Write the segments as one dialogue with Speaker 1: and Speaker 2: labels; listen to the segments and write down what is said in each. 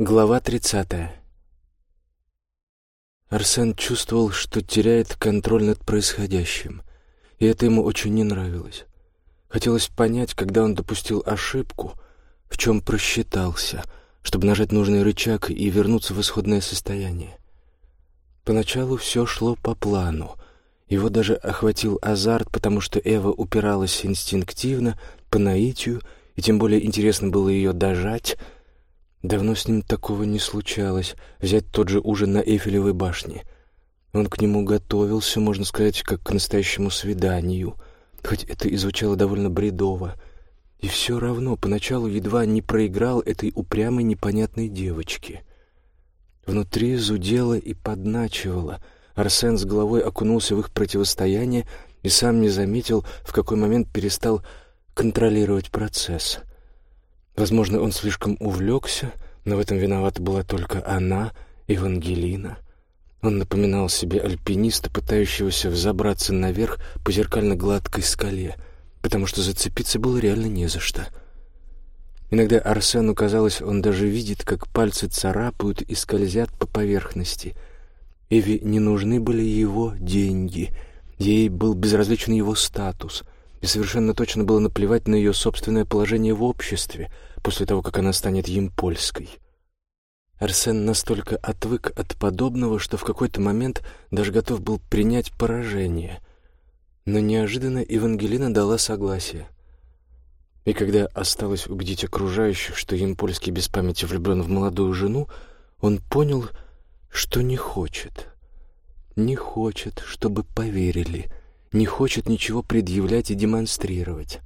Speaker 1: Глава 30. Арсен чувствовал, что теряет контроль над происходящим, и это ему очень не нравилось. Хотелось понять, когда он допустил ошибку, в чем просчитался, чтобы нажать нужный рычаг и вернуться в исходное состояние. Поначалу все шло по плану. Его даже охватил азарт, потому что Эва упиралась инстинктивно, по наитию, и тем более интересно было ее дожать — Давно с ним такого не случалось. Взять тот же ужин на Эйфелевой башне. Он к нему готовился, можно сказать, как к настоящему свиданию. Хоть это и звучало довольно бредово. И все равно поначалу едва не проиграл этой упрямой непонятной девочке. Внутри зудело и подначивало. Арсен с головой окунулся в их противостояние и сам не заметил, в какой момент перестал контролировать процесс. Возможно, он слишком увлекся, но в этом виновата была только она, Евангелина. Он напоминал себе альпиниста, пытающегося взобраться наверх по зеркально-гладкой скале, потому что зацепиться было реально не за что. Иногда Арсену казалось, он даже видит, как пальцы царапают и скользят по поверхности. Эви не нужны были его деньги, ей был безразличен его статус — и совершенно точно было наплевать на ее собственное положение в обществе после того, как она станет им польской. Арсен настолько отвык от подобного, что в какой-то момент даже готов был принять поражение. Но неожиданно Евангелина дала согласие. И когда осталось убедить окружающих, что им польский без памяти влюблен в молодую жену, он понял, что не хочет. Не хочет, чтобы поверили — не хочет ничего предъявлять и демонстрировать.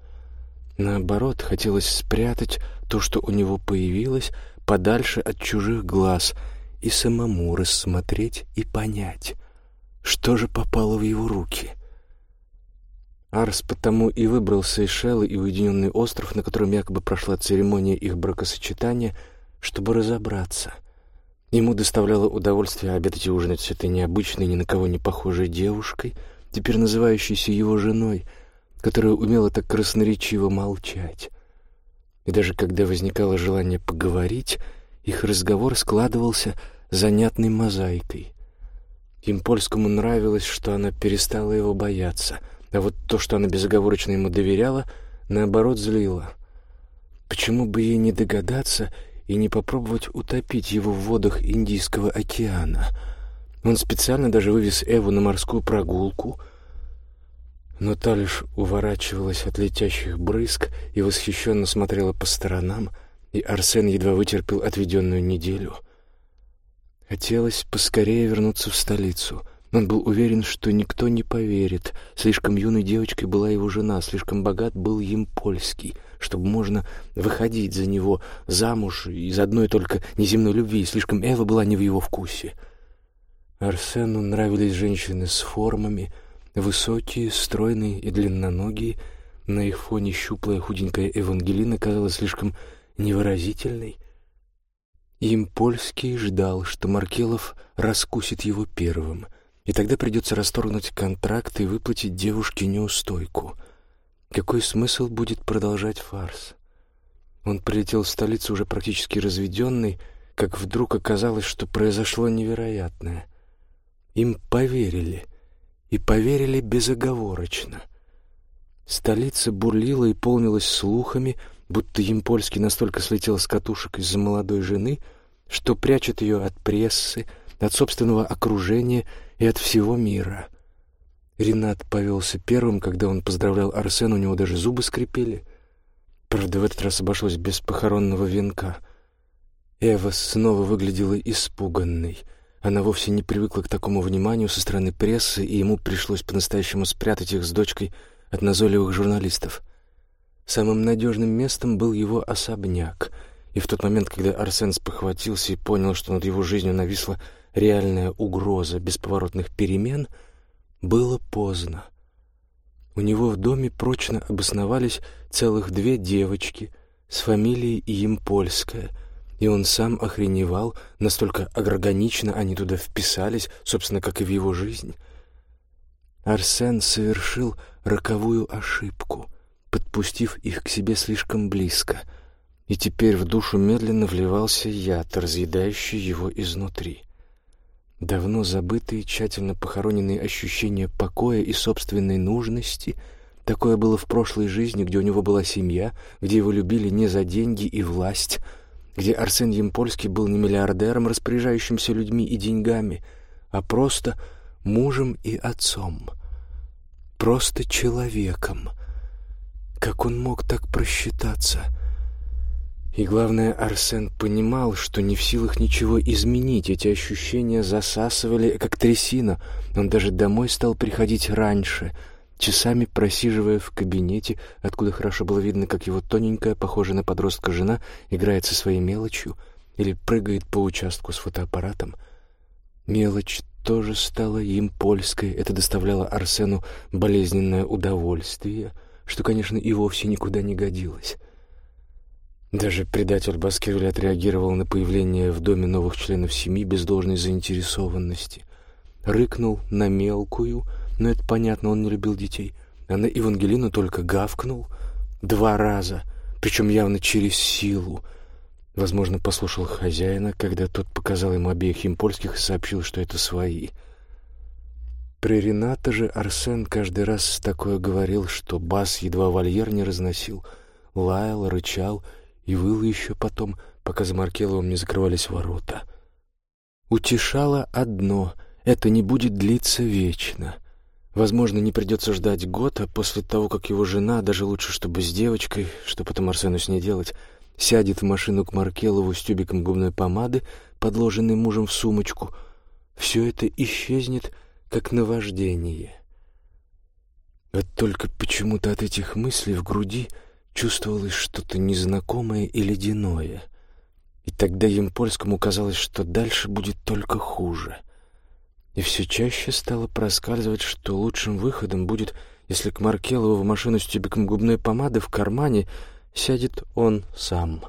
Speaker 1: Наоборот, хотелось спрятать то, что у него появилось, подальше от чужих глаз и самому рассмотреть и понять, что же попало в его руки. Арс потому и выбрал Сейшелы и уединенный остров, на котором якобы прошла церемония их бракосочетания, чтобы разобраться. Ему доставляло удовольствие обедать и ужинать с этой необычной, ни на кого не похожей девушкой — теперь называющейся его женой, которая умела так красноречиво молчать. И даже когда возникало желание поговорить, их разговор складывался занятной мозаикой. Им польскому нравилось, что она перестала его бояться, а вот то, что она безоговорочно ему доверяла, наоборот злило. Почему бы ей не догадаться и не попробовать утопить его в водах Индийского океана — он специально даже вывез Эву на морскую прогулку, но та лишь уворачивалась от летящих брызг и восхищенно смотрела по сторонам, и Арсен едва вытерпел отведенную неделю. Хотелось поскорее вернуться в столицу. Он был уверен, что никто не поверит. Слишком юной девочкой была его жена, слишком богат был им польский, чтобы можно выходить за него замуж из одной только неземной любви, слишком Эва была не в его вкусе — Арсену нравились женщины с формами, высокие, стройные и длинноногие. На их фоне щуплая худенькая Евангелина казалась слишком невыразительной. Им польский ждал, что Маркелов раскусит его первым, и тогда придется расторгнуть контракт и выплатить девушке неустойку. Какой смысл будет продолжать фарс? Он прилетел в столицу уже практически разведенный, как вдруг оказалось, что произошло невероятное. Им поверили, и поверили безоговорочно. Столица бурлила и полнилась слухами, будто Емпольский настолько слетел с катушек из-за молодой жены, что прячет ее от прессы, от собственного окружения и от всего мира. Ренат повелся первым, когда он поздравлял Арсена, у него даже зубы скрипели. Правда, в этот раз обошлось без похоронного венка. Эва снова выглядела испуганной — она вовсе не привыкла к такому вниманию со стороны прессы, и ему пришлось по-настоящему спрятать их с дочкой от назойливых журналистов. Самым надежным местом был его особняк, и в тот момент, когда Арсен спохватился и понял, что над его жизнью нависла реальная угроза бесповоротных перемен, было поздно. У него в доме прочно обосновались целых две девочки с фамилией Импольская — и он сам охреневал, настолько органично они туда вписались, собственно, как и в его жизнь. Арсен совершил роковую ошибку, подпустив их к себе слишком близко. и теперь в душу медленно вливался яд, разъедающий его изнутри. Давно забытые, тщательно похороненные ощущения покоя и собственной нужности — Такое было в прошлой жизни, где у него была семья, где его любили не за деньги и власть, где Арсен Емпольский был не миллиардером, распоряжающимся людьми и деньгами, а просто мужем и отцом, просто человеком. Как он мог так просчитаться? И главное, Арсен понимал, что не в силах ничего изменить. Эти ощущения засасывали, как трясина. Он даже домой стал приходить раньше — часами просиживая в кабинете, откуда хорошо было видно, как его тоненькая, похожая на подростка жена играет со своей мелочью или прыгает по участку с фотоаппаратом. Мелочь тоже стала им польской. Это доставляло Арсену болезненное удовольствие, что, конечно, и вовсе никуда не годилось. Даже предатель Баскервиль отреагировал на появление в доме новых членов семьи без должной заинтересованности. Рыкнул на мелкую — но это понятно, он не любил детей. А на Евангелину только гавкнул два раза, причем явно через силу. Возможно, послушал хозяина, когда тот показал ему обеих импольских и сообщил, что это свои. При Рената же Арсен каждый раз такое говорил, что бас едва вольер не разносил, лаял, рычал и выл еще потом, пока за Маркеловым не закрывались ворота. Утешало одно — это не будет длиться вечно. Возможно, не придется ждать год, а после того, как его жена, даже лучше, чтобы с девочкой, что потом Арсену с ней делать, сядет в машину к Маркелову с тюбиком губной помады, подложенной мужем в сумочку, все это исчезнет, как наваждение. Вот только почему-то от этих мыслей в груди чувствовалось что-то незнакомое и ледяное. И тогда Емпольскому казалось, что дальше будет только хуже — и все чаще стало проскальзывать, что лучшим выходом будет, если к Маркелову в машину с тюбиком губной помады в кармане сядет он сам.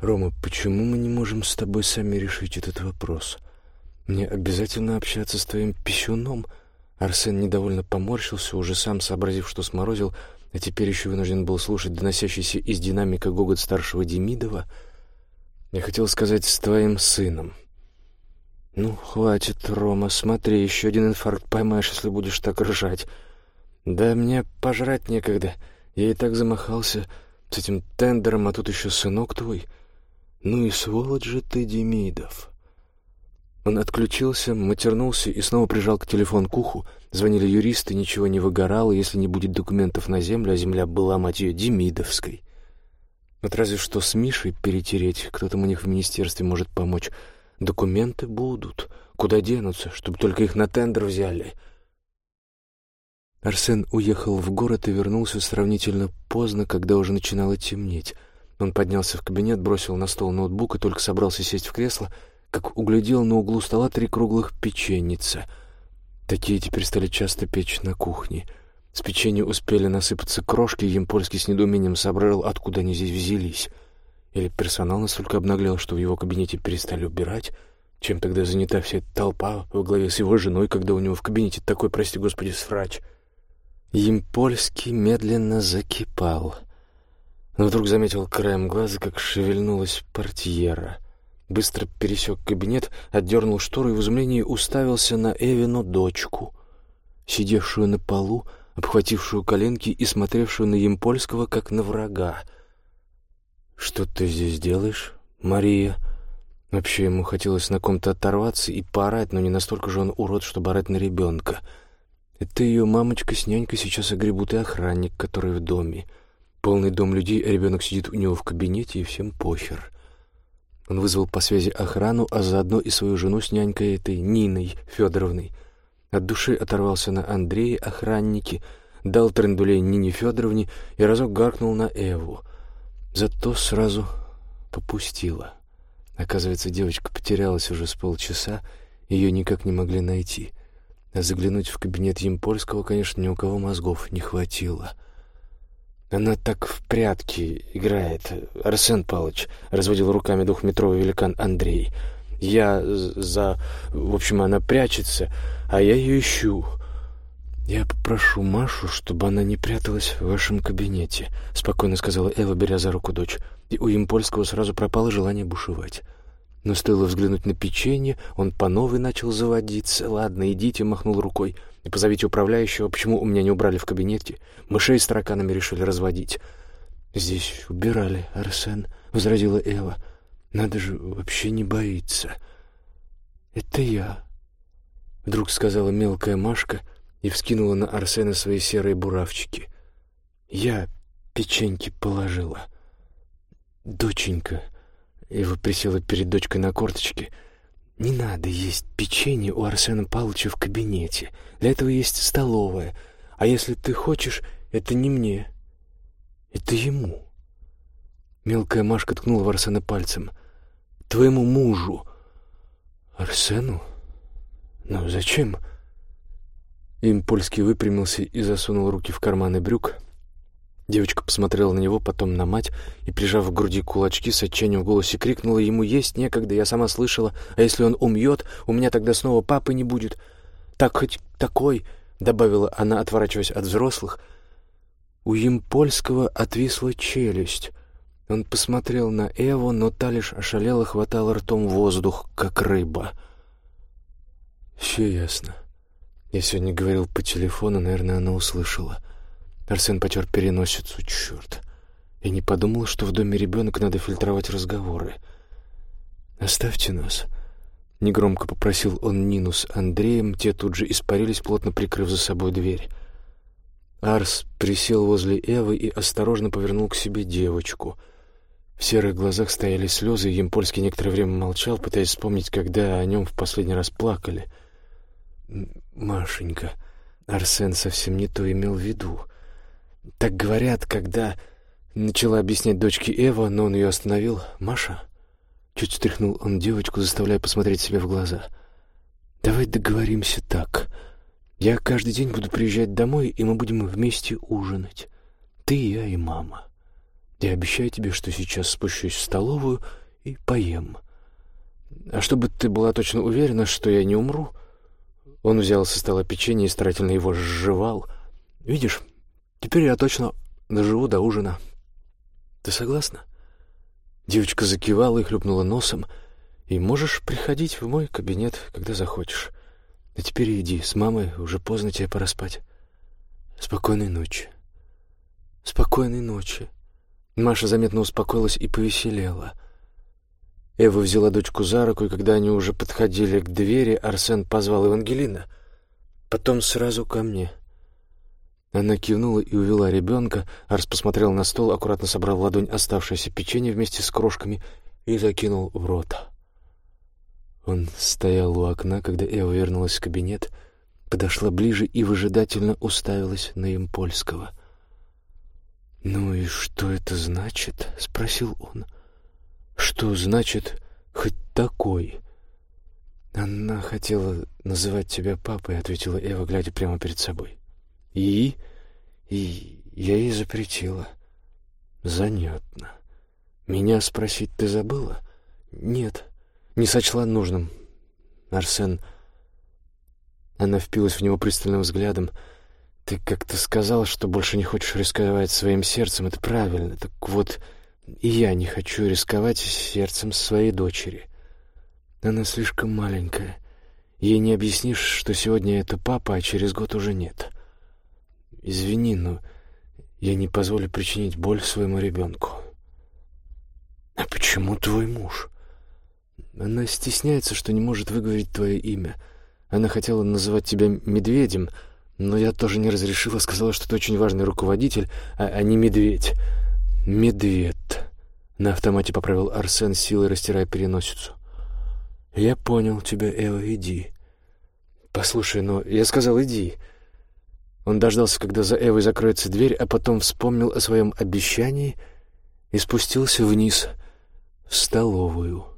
Speaker 1: «Рома, почему мы не можем с тобой сами решить этот вопрос? Мне обязательно общаться с твоим писюном?» Арсен недовольно поморщился, уже сам сообразив, что сморозил, а теперь еще вынужден был слушать доносящийся из динамика гогот старшего Демидова. «Я хотел сказать, с твоим сыном». «Ну, хватит, Рома, смотри, еще один инфаркт поймаешь, если будешь так ржать. Да мне пожрать некогда. Я и так замахался с этим тендером, а тут еще сынок твой. Ну и сволочь же ты, Демидов». Он отключился, матернулся и снова прижал к телефон к уху. Звонили юристы, ничего не выгорало, если не будет документов на землю, а земля была, мать ее, Демидовской. Вот разве что с Мишей перетереть, кто там у них в министерстве может помочь. Документы будут. Куда денутся, чтобы только их на тендер взяли? Арсен уехал в город и вернулся сравнительно поздно, когда уже начинало темнеть. Он поднялся в кабинет, бросил на стол ноутбук и только собрался сесть в кресло, как углядел на углу стола три круглых печеница. Такие теперь стали часто печь на кухне. С печенья успели насыпаться крошки, Емпольский с недоумением сообразил, откуда они здесь взялись. Или персонал настолько обнаглел, что в его кабинете перестали убирать? Чем тогда занята вся эта толпа во главе с его женой, когда у него в кабинете такой, прости господи, сфрач? Емпольский медленно закипал. Но вдруг заметил краем глаза, как шевельнулась портьера. Быстро пересек кабинет, отдернул штору и в изумлении уставился на Эвину дочку, сидевшую на полу, обхватившую коленки и смотревшую на Емпольского, как на врага. «Что ты здесь делаешь, Мария?» Вообще ему хотелось на ком-то оторваться и поорать, но не настолько же он урод, чтобы орать на ребенка. Это ее мамочка с нянькой сейчас огребут и охранник, который в доме. Полный дом людей, а ребенок сидит у него в кабинете, и всем похер. Он вызвал по связи охрану, а заодно и свою жену с нянькой этой Ниной Федоровной. От души оторвался на Андрея, охранники, дал трендулей Нине Федоровне и разок гаркнул на Эву. Зато сразу попустила. Оказывается, девочка потерялась уже с полчаса, ее никак не могли найти. А заглянуть в кабинет Емпольского, конечно, ни у кого мозгов не хватило. Она так в прятки играет. Арсен Павлович разводил руками двухметровый великан Андрей. Я за... В общем, она прячется, а я ее ищу. «Я попрошу Машу, чтобы она не пряталась в вашем кабинете», — спокойно сказала Эва, беря за руку дочь. И у Импольского сразу пропало желание бушевать. Но стоило взглянуть на печенье, он по новой начал заводиться. «Ладно, идите», — махнул рукой. «И позовите управляющего, почему у меня не убрали в кабинете? Мышей с тараканами решили разводить». «Здесь убирали, Арсен», — возразила Эва. «Надо же вообще не боится». «Это я», — вдруг сказала мелкая Машка и вскинула на Арсена свои серые буравчики. «Я печеньки положила». «Доченька», — Эва присела перед дочкой на корточки, — «не надо есть печенье у Арсена Павловича в кабинете. Для этого есть столовая. А если ты хочешь, это не мне, это ему». Мелкая Машка ткнула в Арсена пальцем. «Твоему мужу». «Арсену? Ну, зачем?» Им польский выпрямился и засунул руки в карманы брюк, Девочка посмотрела на него, потом на мать и, прижав к груди кулачки, с отчаянием в голосе крикнула ему «Есть некогда, я сама слышала, а если он умьет, у меня тогда снова папы не будет. Так хоть такой», — добавила она, отворачиваясь от взрослых. У Емпольского отвисла челюсть. Он посмотрел на Эву, но та лишь ошалела, хватала ртом воздух, как рыба. «Все ясно. Я сегодня говорил по телефону, наверное, она услышала». Арсен потер переносицу. Черт. Я не подумал, что в доме ребенок надо фильтровать разговоры. «Оставьте нас», — негромко попросил он Нину с Андреем. Те тут же испарились, плотно прикрыв за собой дверь. Арс присел возле Эвы и осторожно повернул к себе девочку. В серых глазах стояли слезы, и Емпольский некоторое время молчал, пытаясь вспомнить, когда о нем в последний раз плакали. «Машенька», Арсен совсем не то имел в виду. Так говорят, когда начала объяснять дочке Эва, но он ее остановил. «Маша?» Чуть встряхнул он девочку, заставляя посмотреть себе в глаза. «Давай договоримся так. Я каждый день буду приезжать домой, и мы будем вместе ужинать. Ты, я и мама. Я обещаю тебе, что сейчас спущусь в столовую и поем. А чтобы ты была точно уверена, что я не умру...» Он взял со стола печенье и старательно его сживал. «Видишь, Теперь я точно доживу до ужина. Ты согласна? Девочка закивала и хлюпнула носом. И можешь приходить в мой кабинет, когда захочешь. А теперь иди, с мамой уже поздно тебе пора спать. Спокойной ночи. Спокойной ночи. Маша заметно успокоилась и повеселела. Эва взяла дочку за руку, и когда они уже подходили к двери, Арсен позвал Евангелина. Потом сразу ко мне. Она кивнула и увела ребенка. Арс посмотрел на стол, аккуратно собрал в ладонь оставшееся печенье вместе с крошками и закинул в рот. Он стоял у окна, когда Эва вернулась в кабинет, подошла ближе и выжидательно уставилась на Импольского. «Ну и что это значит?» — спросил он. «Что значит «хоть такой»?» «Она хотела называть тебя папой», — ответила Эва, глядя прямо перед собой. И? И я ей запретила. Занятно. Меня спросить ты забыла? Нет, не сочла нужным. Арсен... Она впилась в него пристальным взглядом. «Ты как-то сказал, что больше не хочешь рисковать своим сердцем. Это правильно. Так вот, и я не хочу рисковать сердцем своей дочери. Она слишком маленькая. Ей не объяснишь, что сегодня это папа, а через год уже нет. Извини, но я не позволю причинить боль своему ребенку. А почему твой муж? Она стесняется, что не может выговорить твое имя. Она хотела называть тебя медведем, но я тоже не разрешила, сказала, что ты очень важный руководитель, а, а не медведь. Медведь. На автомате поправил Арсен, силой растирая переносицу. Я понял тебя, Эва, иди. Послушай, но я сказал, иди. Он дождался, когда за Эвой закроется дверь, а потом вспомнил о своем обещании и спустился вниз в столовую.